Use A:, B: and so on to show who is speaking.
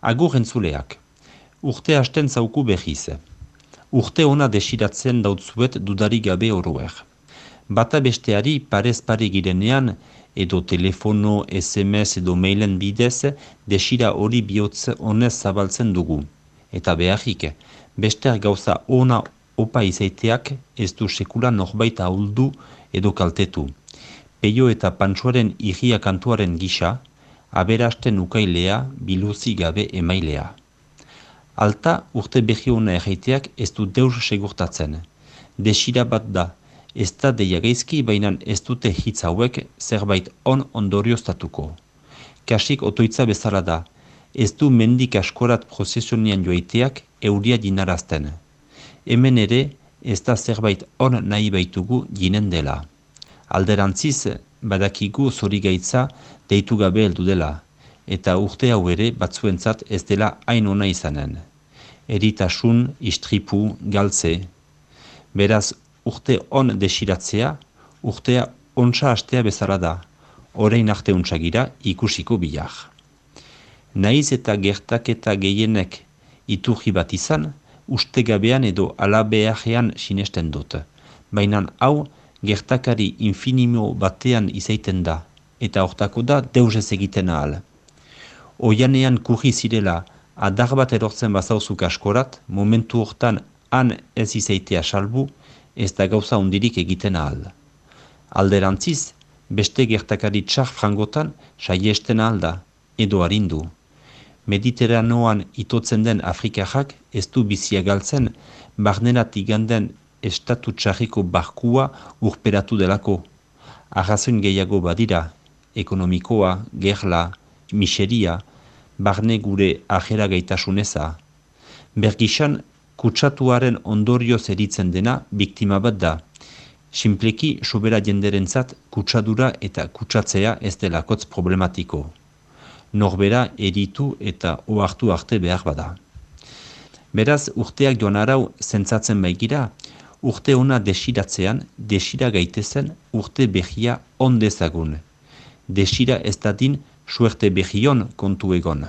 A: Agur entzuleak, urte hasten zauku behiz. Urte ona desiratzen dautzuet dudari gabe oruer. Bata besteari parez pare girenean, edo telefono, SMS edo mailen bidez, desira hori bihotz honez zabaltzen dugu. Eta beharrik, bester gauza ona opa izaiteak ez du sekula norbait ahuldu edo kaltetu. Peio eta pantsuaren irria kantuaren gisa, aberasten ukailea biluzi gabe emailea. Alta urte behi hona erraiteak ez du deus segurtatzen. Desira bat da, ez da deia geizki bainan ez dute hitz hauek zerbait on ondorioztatuko. Kasik otoitza bezala da, ez du mendik askorat prozesionian joaiteak euria dinarazten. Hemen ere ez da zerbait on nahi baitugu jinen dela. Alderantziz, badakigu zori gaitza deitu gabe heldu dela, eta urte hau ere batzuentzat ez dela hain ona izanen. Eritasun, istripu, galtze. Beraz, urte on desiratzea, urtea ontsa hastea bezala da, orain arte untsagira ikusiko bilak. Naiz eta gertak eta gehienek iturri bat izan, ustegabean edo alabeajean sinesten dut. Baina hau, gertakari infinimo batean izaiten da, eta hortako da deus ez egiten ahal. Oianean kurri zirela adar bat erortzen bazauzuk askorat, momentu hortan han ez izaitea salbu, ez da gauza ondirik egiten ahal. Alderantziz, beste gertakari txar frangotan saiesten ahal da, edo harindu. Mediterranoan itotzen den Afrikajak ez du bizia galtzen, barnerat iganden estatu txarriko barkua urperatu delako. Arrazoin gehiago badira, ekonomikoa, gerla, miseria, barne gure ajera gaitasuneza. Bergisan, kutsatuaren ondorio zeritzen dena biktima bat da. Simpleki, sobera jenderentzat kutsadura eta kutsatzea ez delakotz problematiko. Norbera eritu eta oartu arte behar bada. Beraz, urteak joan arau zentzatzen baigira, urte ona desiratzean, desira gaitezen urte behia ondezagun desira ez dadin suerte behion kontu egon.